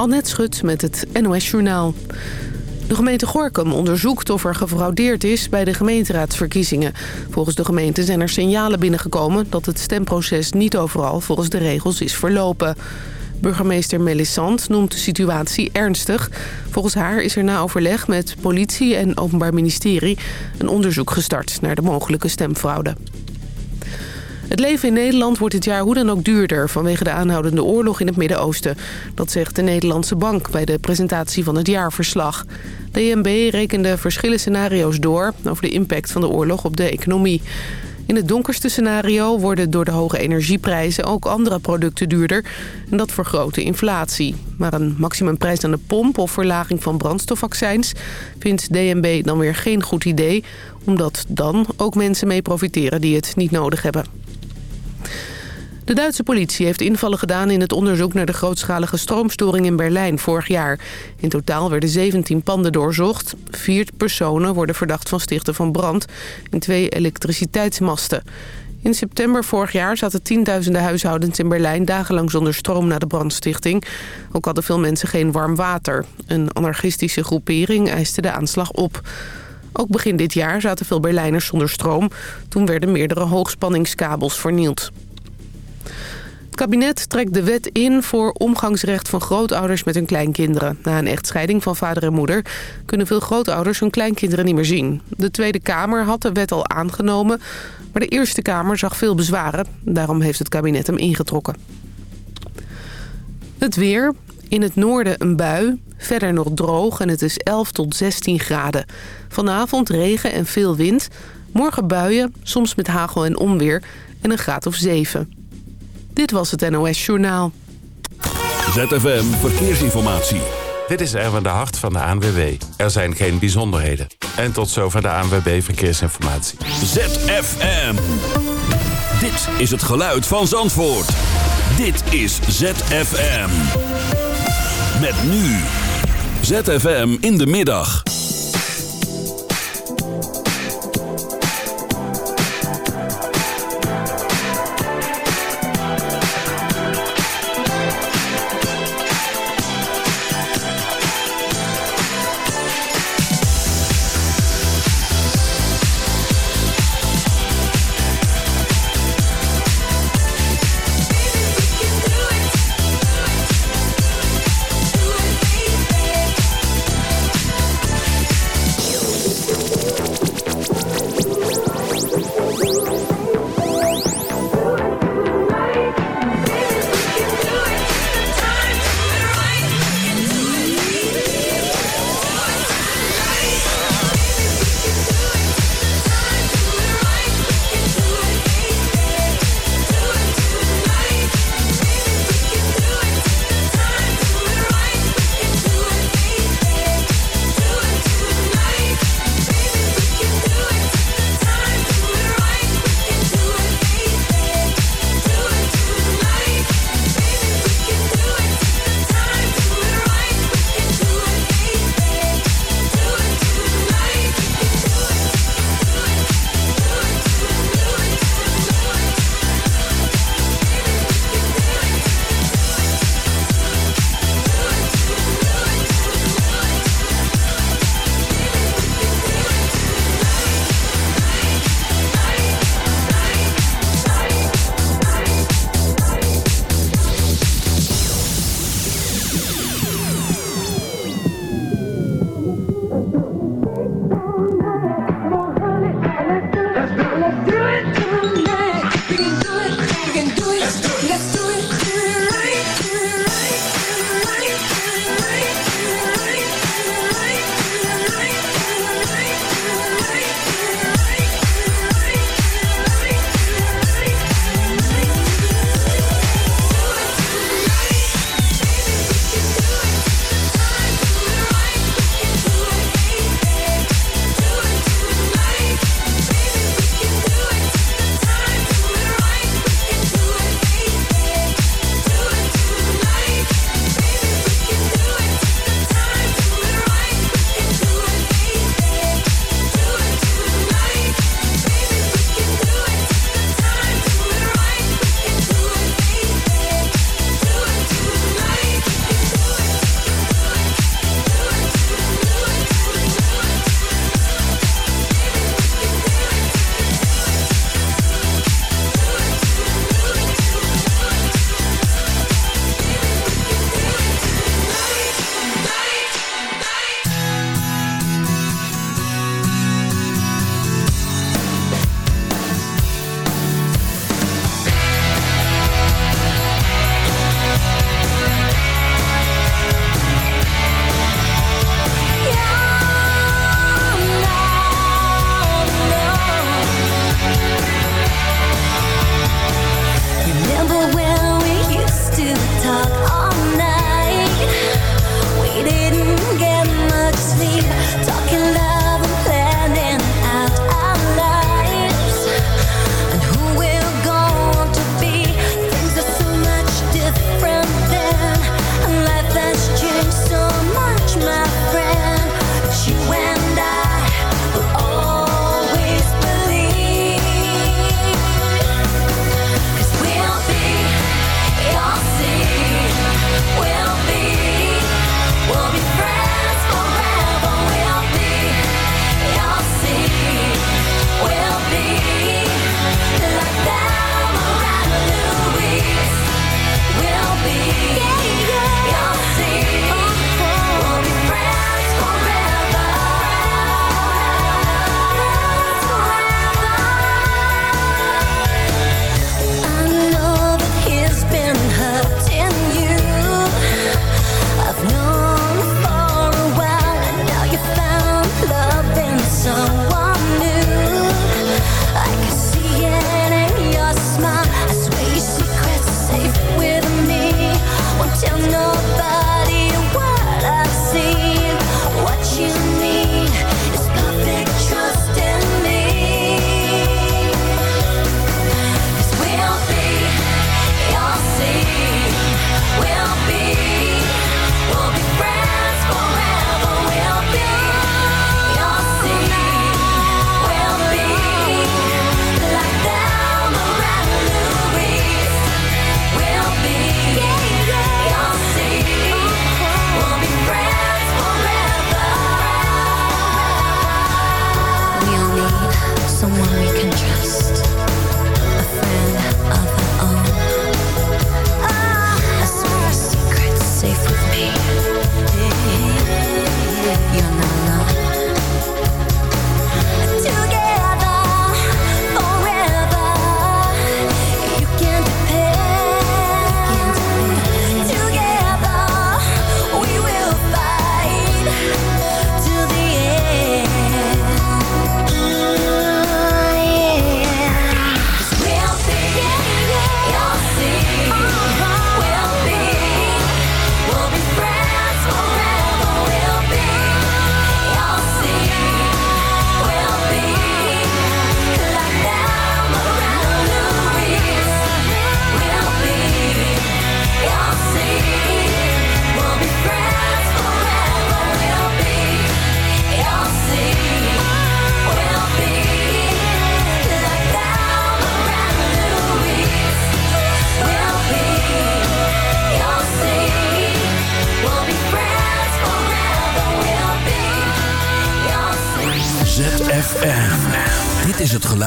Annette Schut met het NOS Journaal. De gemeente Gorkum onderzoekt of er gefraudeerd is bij de gemeenteraadsverkiezingen. Volgens de gemeente zijn er signalen binnengekomen dat het stemproces niet overal volgens de regels is verlopen. Burgemeester Melissant noemt de situatie ernstig. Volgens haar is er na overleg met politie en openbaar ministerie een onderzoek gestart naar de mogelijke stemfraude. Het leven in Nederland wordt dit jaar hoe dan ook duurder... vanwege de aanhoudende oorlog in het Midden-Oosten. Dat zegt de Nederlandse Bank bij de presentatie van het jaarverslag. De INB rekende verschillende scenario's door... over de impact van de oorlog op de economie. In het donkerste scenario worden door de hoge energieprijzen ook andere producten duurder. En dat vergroot de inflatie. Maar een maximumprijs aan de pomp of verlaging van brandstofaccijns vindt DNB dan weer geen goed idee. Omdat dan ook mensen mee profiteren die het niet nodig hebben. De Duitse politie heeft invallen gedaan in het onderzoek naar de grootschalige stroomstoring in Berlijn vorig jaar. In totaal werden 17 panden doorzocht. Vier personen worden verdacht van stichten van brand in twee elektriciteitsmasten. In september vorig jaar zaten tienduizenden huishoudens in Berlijn dagenlang zonder stroom na de brandstichting. Ook hadden veel mensen geen warm water. Een anarchistische groepering eiste de aanslag op. Ook begin dit jaar zaten veel Berlijners zonder stroom. Toen werden meerdere hoogspanningskabels vernield. Het kabinet trekt de wet in voor omgangsrecht van grootouders met hun kleinkinderen. Na een echtscheiding van vader en moeder kunnen veel grootouders hun kleinkinderen niet meer zien. De Tweede Kamer had de wet al aangenomen, maar de Eerste Kamer zag veel bezwaren. Daarom heeft het kabinet hem ingetrokken. Het weer. In het noorden een bui. Verder nog droog en het is 11 tot 16 graden. Vanavond regen en veel wind. Morgen buien, soms met hagel en onweer en een graad of 7. Dit was het NOS Journaal. ZFM Verkeersinformatie. Dit is Erwin de Hart van de ANWB. Er zijn geen bijzonderheden. En tot zover de ANWB Verkeersinformatie. ZFM. Dit is het geluid van Zandvoort. Dit is ZFM. Met nu. ZFM in de middag.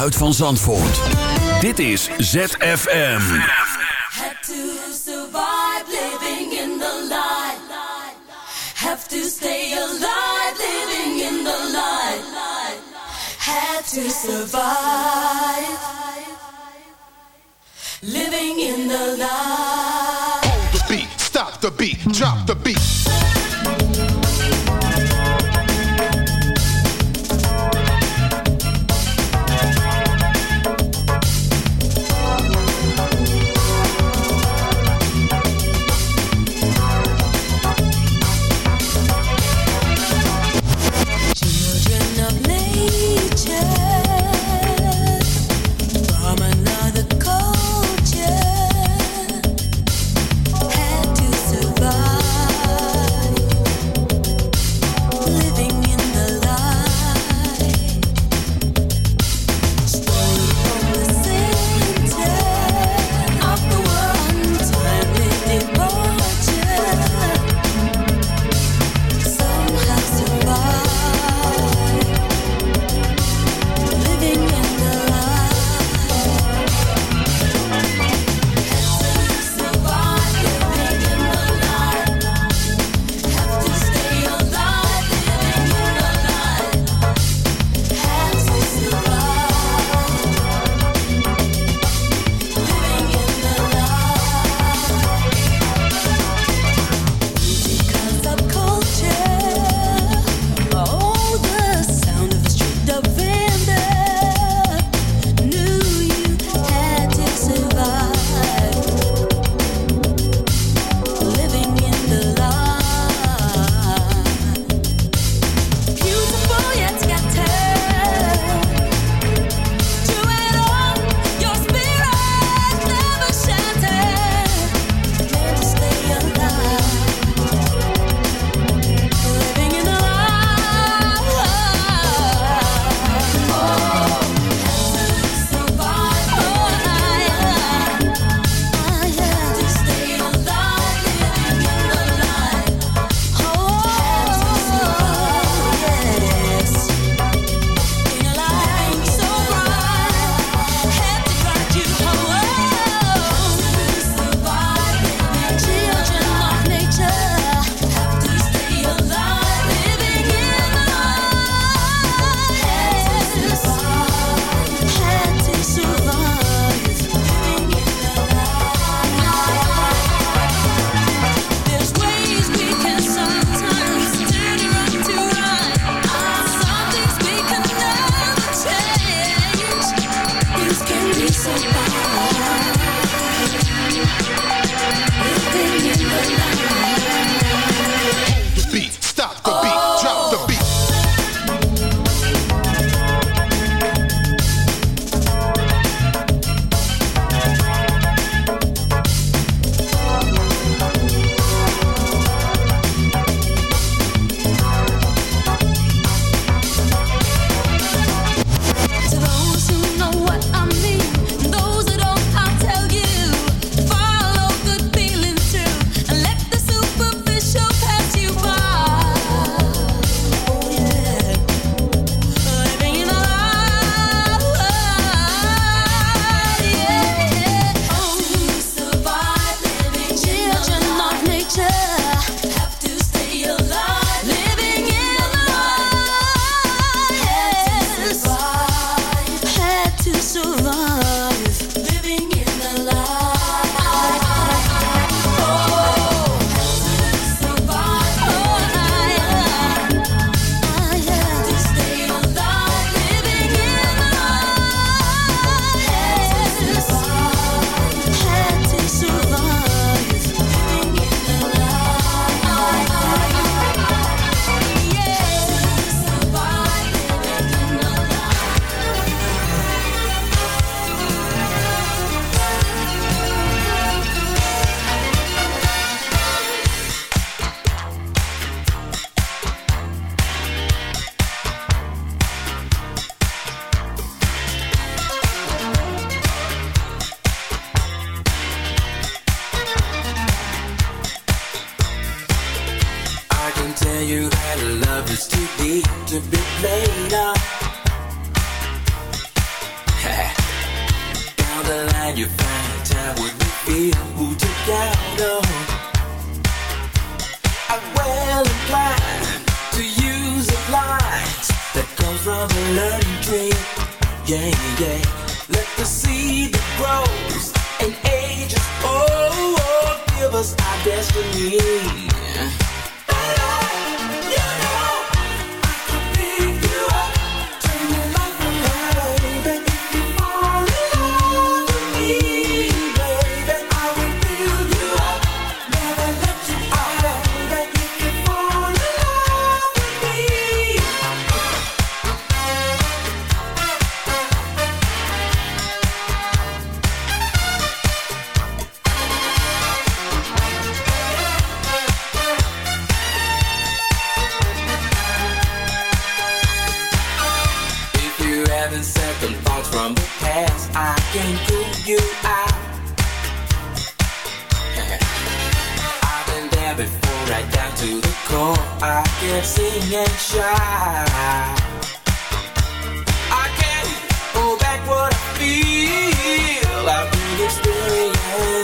geluid van Zandvoort. Dit is ZFM. Had to survive living in the light. Have to stay alive living in the light. Had to survive. to the core. I can't sing and shout. I can't hold back what I feel. I've been experiencing.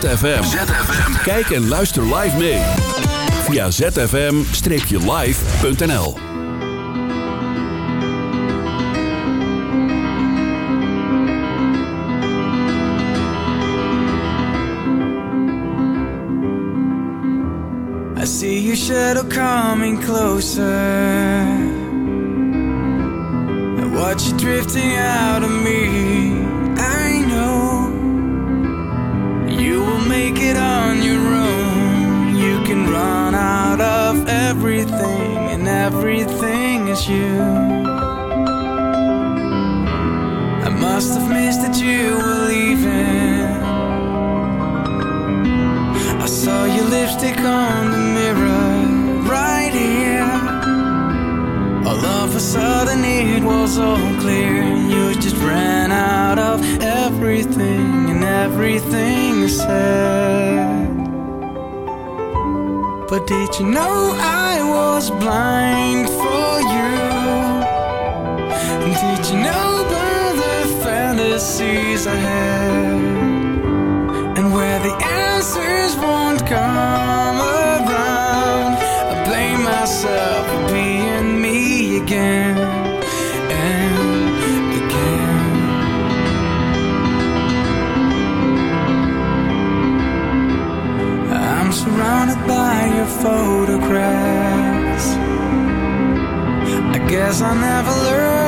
ZFM. ZFM. Kijk en luister live mee. Via zfm-live.nl I see your shadow coming closer And watch you drifting out of me make it on your own. You can run out of everything, and everything is you. I must have missed that you were leaving. I saw your lipstick on the mirror, right here. All of a sudden, it was all clear. You just ran out of everything, and everything said. But did you know I was blind for you? Did you know by the fantasies I had? And where the answers won't come. photographs. I guess I never learned.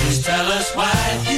Please tell us why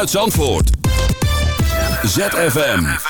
uit Zandvoort. ZFM.